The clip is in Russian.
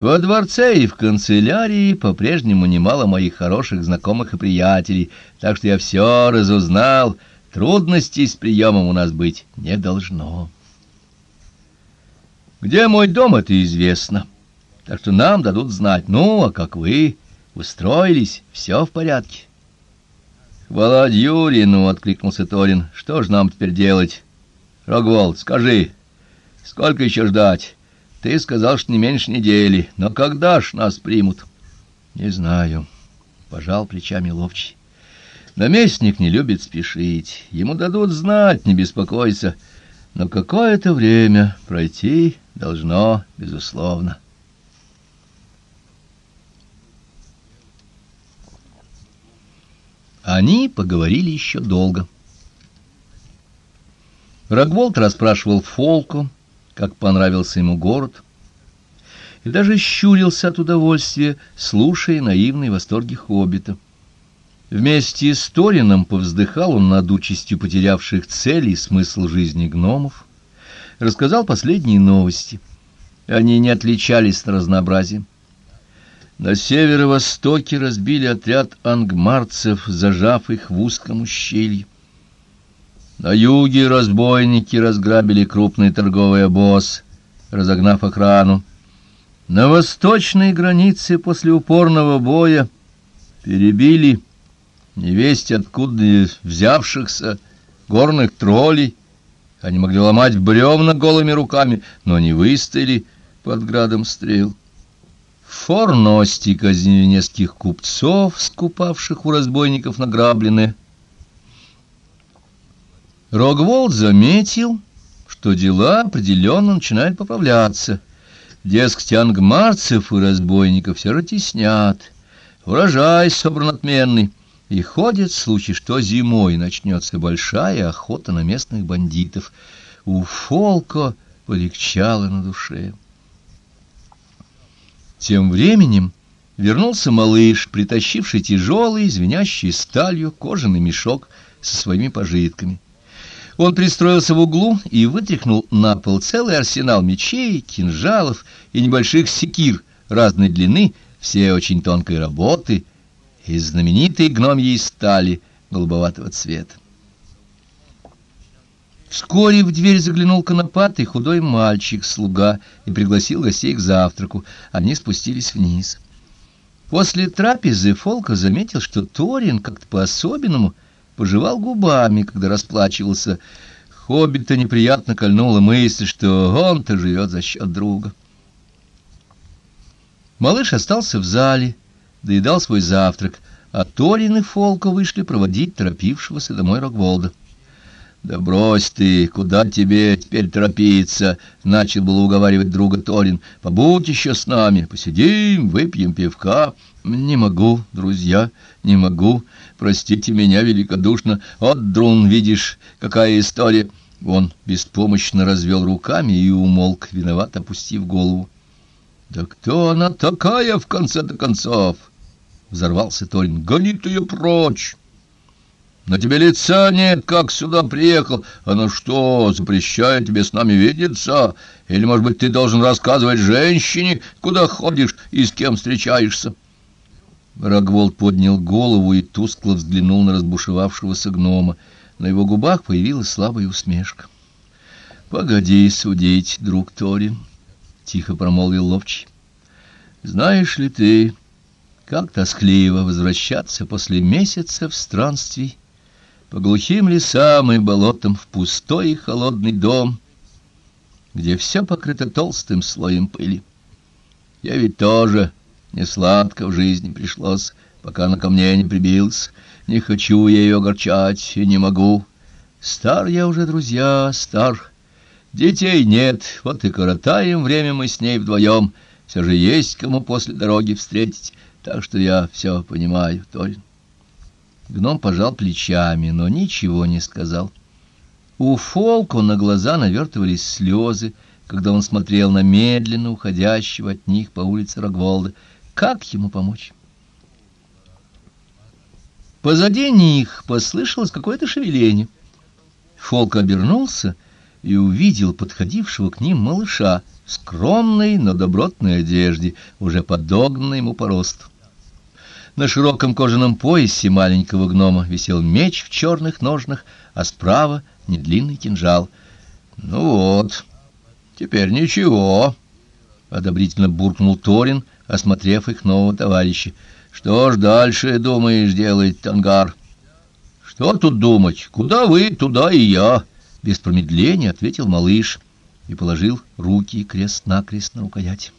Во дворце и в канцелярии по-прежнему немало моих хороших знакомых и приятелей, так что я все разузнал, трудностей с приемом у нас быть не должно. Где мой дом, это известно, так что нам дадут знать, ну, а как вы устроились, все в порядке. «Хвала Юрину!» — откликнулся Торин. «Что ж нам теперь делать?» «Рогволд, скажи, сколько еще ждать?» Ты сказал, что не меньше недели, но когда ж нас примут? Не знаю, пожал плечами ловчий. Наместник не любит спешить. Ему дадут знать, не беспокойся. Но какое-то время пройти должно, безусловно. Они поговорили еще долго. Рогволд расспрашивал Фолку, как понравился ему город, и даже щурился от удовольствия, слушая наивные восторги хоббита. Вместе с Торином повздыхал он над участью потерявших цель и смысл жизни гномов, рассказал последние новости. Они не отличались разнообразием. На северо-востоке разбили отряд ангмарцев, зажав их в узком ущелье. На юге разбойники разграбили крупный торговый обоз, разогнав охрану. На восточной границе после упорного боя перебили невесть откуда взявшихся горных троллей. Они могли ломать бревна голыми руками, но не выстояли под градом стрел. Форности казнили купцов, скупавших у разбойников награбленное, Рогволд заметил, что дела определенно начинают поправляться. Дескать, ангмарцев и разбойников все ротеснят, урожай собран отменный, и ходит случай, что зимой начнется большая охота на местных бандитов. У Фолко полегчало на душе. Тем временем вернулся малыш, притащивший тяжелый, звенящий сталью кожаный мешок со своими пожитками. Он пристроился в углу и вытряхнул на пол целый арсенал мечей, кинжалов и небольших секир разной длины, все очень тонкой работы, из знаменитой гномьей стали голубоватого цвета. Вскоре в дверь заглянул конопатый худой мальчик-слуга и пригласил гостей к завтраку. Они спустились вниз. После трапезы Фолка заметил, что Торин как-то по-особенному — пожевал губами, когда расплачивался. Хоббита неприятно кольнула мысль, что он-то живет за счет друга. Малыш остался в зале, доедал свой завтрак, а Торин и Фолка вышли проводить торопившегося домой Рогволда. «Да брось ты, куда тебе теперь торопиться?» — начал было уговаривать друга Торин. «Побудь еще с нами, посидим, выпьем пивка». «Не могу, друзья, не могу. Простите меня великодушно. Вот, Друн, видишь, какая история!» Он беспомощно развел руками и умолк, виноват опустив голову. «Да кто она такая, в конце-то концов?» — взорвался Торин. «Гони ты ее прочь!» На тебе лица нет, как сюда приехал. Она что, запрещает тебе с нами видеться? Или, может быть, ты должен рассказывать женщине, куда ходишь и с кем встречаешься?» Рогволд поднял голову и тускло взглянул на разбушевавшегося гнома. На его губах появилась слабая усмешка. — Погоди судить, друг Торин, — тихо промолвил ловчий. — Знаешь ли ты, как тоскливо возвращаться после месяца в странствий по глухим лесам и болотам в пустой и холодный дом, где все покрыто толстым слоем пыли? Я ведь тоже не сладко в жизни пришлось, пока она ко мне не прибилась. Не хочу я ее огорчать и не могу. Стар я уже, друзья, стар. Детей нет, вот и коротаем время мы с ней вдвоем. Все же есть кому после дороги встретить, так что я все понимаю, Торин. Гном пожал плечами, но ничего не сказал. У Фолку на глаза навертывались слезы, когда он смотрел на медленно уходящего от них по улице Рогволда. Как ему помочь? Позади них послышалось какое-то шевеление. Фолк обернулся и увидел подходившего к ним малыша в скромной, но добротной одежде, уже подогнанной ему по росту. На широком кожаном поясе маленького гнома висел меч в черных ножнах, а справа — недлинный кинжал. — Ну вот, теперь ничего, — одобрительно буркнул Торин, осмотрев их нового товарища. — Что ж дальше, думаешь, делать, Тангар? — Что тут думать? Куда вы, туда и я, — без промедления ответил малыш и положил руки крест-накрест на рукоять.